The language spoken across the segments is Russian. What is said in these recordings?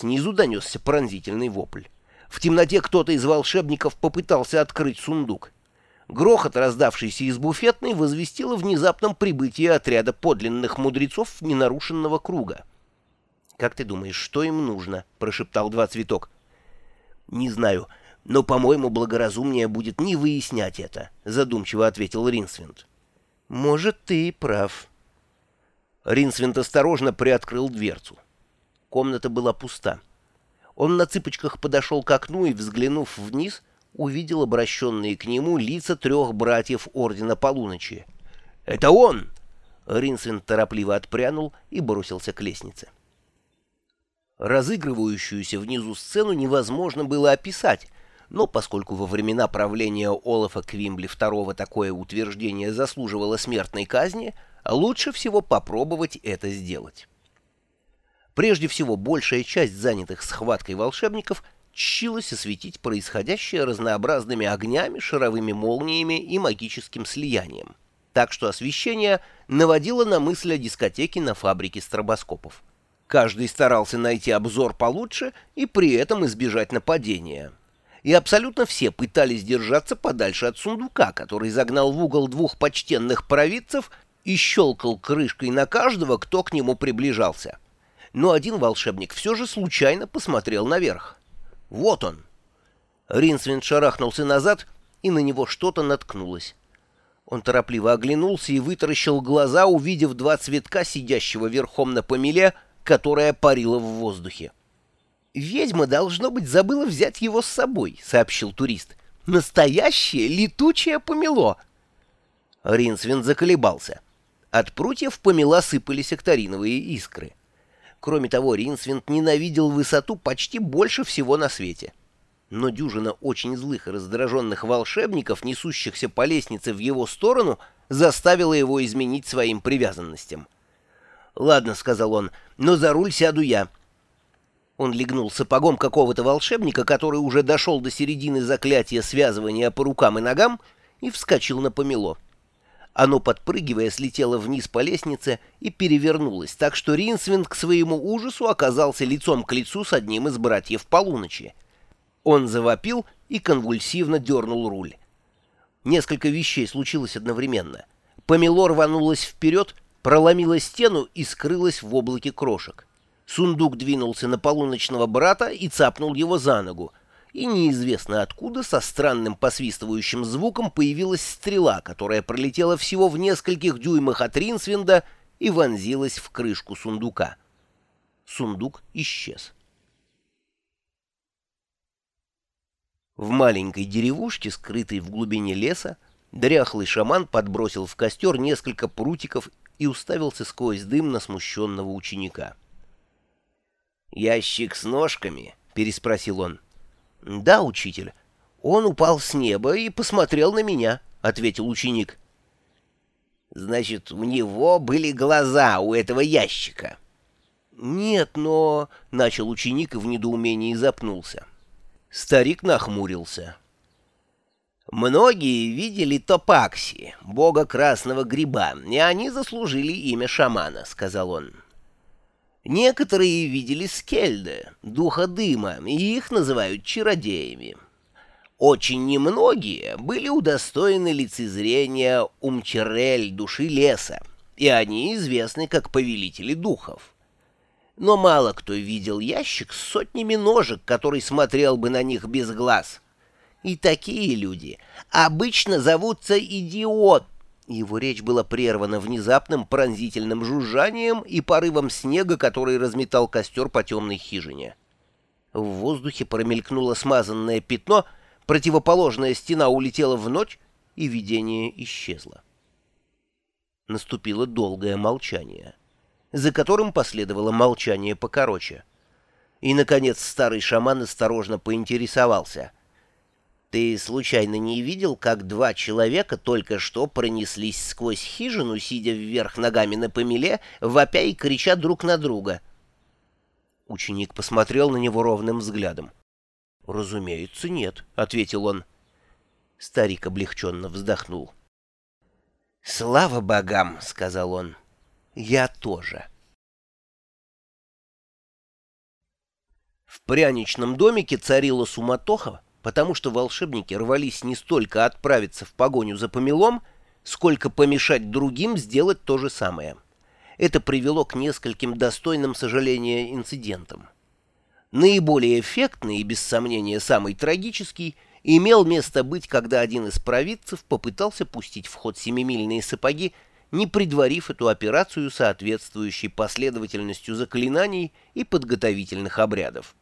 Снизу донесся пронзительный вопль. В темноте кто-то из волшебников попытался открыть сундук. Грохот, раздавшийся из буфетной, возвестил о внезапном прибытии отряда подлинных мудрецов ненарушенного круга. «Как ты думаешь, что им нужно?» — прошептал два цветок. «Не знаю, но, по-моему, благоразумнее будет не выяснять это», — задумчиво ответил Ринсвинд. «Может, ты и прав». Ринсвинд осторожно приоткрыл дверцу. Комната была пуста. Он на цыпочках подошел к окну и, взглянув вниз, увидел обращенные к нему лица трех братьев Ордена Полуночи. «Это он!» Ринсвин торопливо отпрянул и бросился к лестнице. Разыгрывающуюся внизу сцену невозможно было описать, но поскольку во времена правления Олафа Квимбли II такое утверждение заслуживало смертной казни, лучше всего попробовать это сделать. Прежде всего, большая часть занятых схваткой волшебников тщилась осветить происходящее разнообразными огнями, шаровыми молниями и магическим слиянием. Так что освещение наводило на мысль о дискотеке на фабрике стробоскопов. Каждый старался найти обзор получше и при этом избежать нападения. И абсолютно все пытались держаться подальше от сундука, который загнал в угол двух почтенных провидцев и щелкал крышкой на каждого, кто к нему приближался но один волшебник все же случайно посмотрел наверх. Вот он. Ринсвинд шарахнулся назад, и на него что-то наткнулось. Он торопливо оглянулся и вытаращил глаза, увидев два цветка, сидящего верхом на помеле, которая парила в воздухе. «Ведьма, должно быть, забыла взять его с собой», — сообщил турист. «Настоящее летучее помело!» Ринсвин заколебался. От прутьев помела сыпались акториновые искры. Кроме того, Ринсвинд ненавидел высоту почти больше всего на свете. Но дюжина очень злых и раздраженных волшебников, несущихся по лестнице в его сторону, заставила его изменить своим привязанностям. «Ладно», — сказал он, — «но за руль сяду я». Он легнул сапогом какого-то волшебника, который уже дошел до середины заклятия связывания по рукам и ногам, и вскочил на помело. Оно, подпрыгивая, слетело вниз по лестнице и перевернулось, так что Ринсвинд к своему ужасу оказался лицом к лицу с одним из братьев полуночи. Он завопил и конвульсивно дернул руль. Несколько вещей случилось одновременно. Помело рванулось вперед, проломило стену и скрылось в облаке крошек. Сундук двинулся на полуночного брата и цапнул его за ногу и неизвестно откуда со странным посвистывающим звуком появилась стрела, которая пролетела всего в нескольких дюймах от Ринсвинда и вонзилась в крышку сундука. Сундук исчез. В маленькой деревушке, скрытой в глубине леса, дряхлый шаман подбросил в костер несколько прутиков и уставился сквозь дым на смущенного ученика. «Ящик с ножками?» — переспросил он. «Да, учитель. Он упал с неба и посмотрел на меня», — ответил ученик. «Значит, у него были глаза у этого ящика?» «Нет, но...» — начал ученик и в недоумении запнулся. Старик нахмурился. «Многие видели Топакси, бога красного гриба, и они заслужили имя шамана», — сказал он. Некоторые видели Скельда, духа дыма, и их называют чародеями. Очень немногие были удостоены лицезрения Умчерель, души леса, и они известны как повелители духов. Но мало кто видел ящик с сотнями ножек, который смотрел бы на них без глаз. И такие люди обычно зовутся идиот, его речь была прервана внезапным пронзительным жужжанием и порывом снега, который разметал костер по темной хижине. В воздухе промелькнуло смазанное пятно, противоположная стена улетела в ночь, и видение исчезло. Наступило долгое молчание, за которым последовало молчание покороче. И, наконец, старый шаман осторожно поинтересовался — ты случайно не видел, как два человека только что пронеслись сквозь хижину, сидя вверх ногами на помеле, вопя и крича друг на друга? Ученик посмотрел на него ровным взглядом. «Разумеется, нет», — ответил он. Старик облегченно вздохнул. «Слава богам!» — сказал он. «Я тоже». В пряничном домике царила суматоха, потому что волшебники рвались не столько отправиться в погоню за помелом, сколько помешать другим сделать то же самое. Это привело к нескольким достойным сожаления инцидентам. Наиболее эффектный и, без сомнения, самый трагический имел место быть, когда один из провидцев попытался пустить в ход семимильные сапоги, не предварив эту операцию соответствующей последовательностью заклинаний и подготовительных обрядов.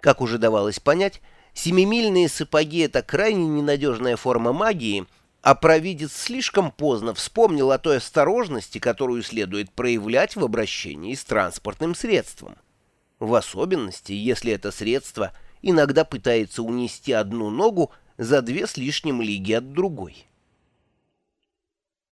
Как уже давалось понять, семимильные сапоги — это крайне ненадежная форма магии, а провидец слишком поздно вспомнил о той осторожности, которую следует проявлять в обращении с транспортным средством. В особенности, если это средство иногда пытается унести одну ногу за две с лишним лиги от другой.